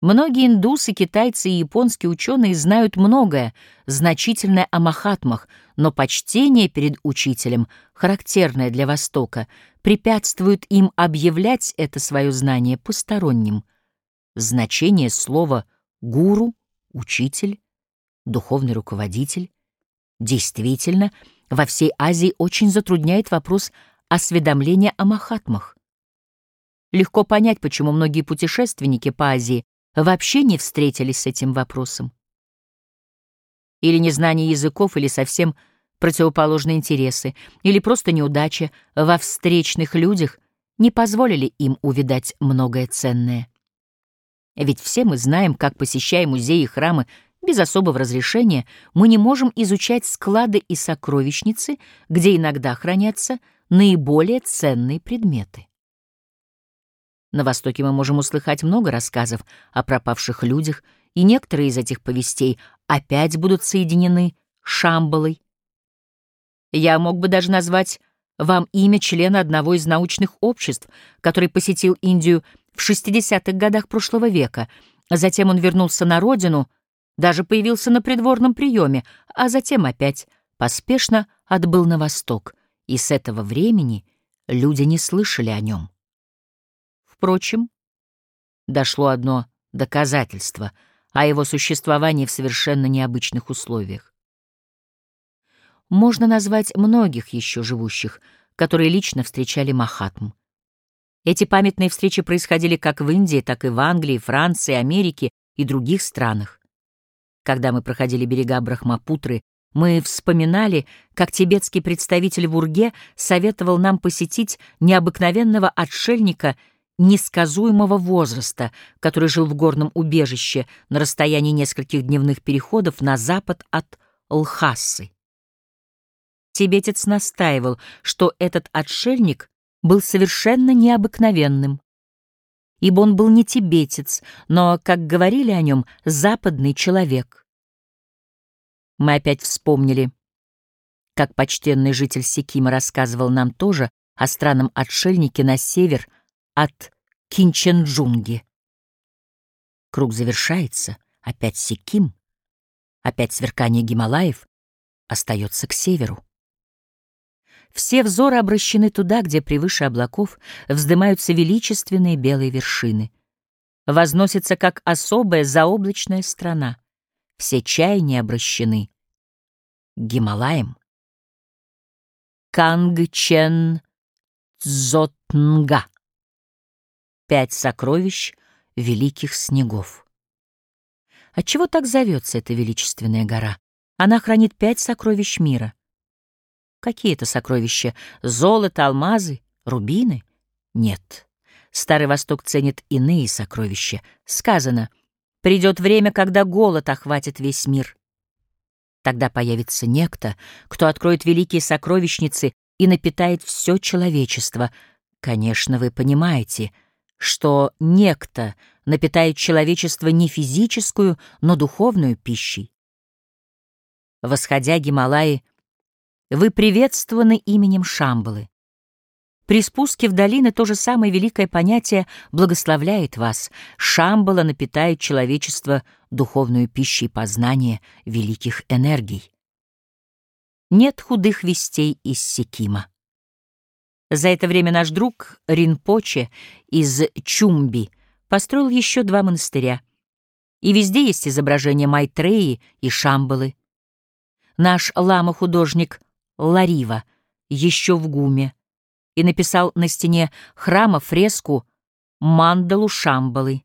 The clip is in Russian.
Многие индусы, китайцы и японские ученые знают многое, значительное о Махатмах, но почтение перед учителем, характерное для Востока, препятствует им объявлять это свое знание посторонним. Значение слова «гуру», «учитель», «духовный руководитель» действительно во всей Азии очень затрудняет вопрос осведомления о Махатмах. Легко понять, почему многие путешественники по Азии вообще не встретились с этим вопросом. Или незнание языков, или совсем противоположные интересы, или просто неудача во встречных людях не позволили им увидать многое ценное. Ведь все мы знаем, как, посещая музеи и храмы без особого разрешения, мы не можем изучать склады и сокровищницы, где иногда хранятся наиболее ценные предметы. На Востоке мы можем услыхать много рассказов о пропавших людях, и некоторые из этих повестей опять будут соединены Шамбалой. Я мог бы даже назвать вам имя члена одного из научных обществ, который посетил Индию в 60-х годах прошлого века. Затем он вернулся на родину, даже появился на придворном приеме, а затем опять поспешно отбыл на восток, и с этого времени люди не слышали о нем. Впрочем, дошло одно доказательство о его существовании в совершенно необычных условиях. Можно назвать многих еще живущих, которые лично встречали Махатм. Эти памятные встречи происходили как в Индии, так и в Англии, Франции, Америке и других странах. Когда мы проходили берега Брахмапутры, мы вспоминали, как тибетский представитель в Урге советовал нам посетить необыкновенного отшельника несказуемого возраста, который жил в горном убежище на расстоянии нескольких дневных переходов на запад от Лхасы. Тибетец настаивал, что этот отшельник был совершенно необыкновенным, ибо он был не тибетец, но, как говорили о нем, западный человек. Мы опять вспомнили, как почтенный житель Сикима рассказывал нам тоже о странном отшельнике на север от Кинченджунги. Круг завершается, опять Сиким, опять сверкание Гималаев остается к северу. Все взоры обращены туда, где превыше облаков вздымаются величественные белые вершины. Возносится как особая заоблачная страна. Все чаяния обращены к Гималаям. Пять сокровищ великих снегов. Отчего так зовется эта величественная гора? Она хранит пять сокровищ мира. Какие это сокровища? Золото, алмазы, рубины? Нет. Старый Восток ценит иные сокровища. Сказано, придет время, когда голод охватит весь мир. Тогда появится некто, кто откроет великие сокровищницы и напитает все человечество. Конечно, вы понимаете — что некто напитает человечество не физическую, но духовную пищей. Восходя Гималаи, вы приветствованы именем Шамбалы. При спуске в долины то же самое великое понятие благословляет вас. Шамбала напитает человечество духовную пищей познания великих энергий. Нет худых вестей из Секима. За это время наш друг Ринпоче из Чумби построил еще два монастыря. И везде есть изображения Майтреи и Шамбалы. Наш лама-художник Ларива еще в Гуме и написал на стене храма фреску Мандалу Шамбалы.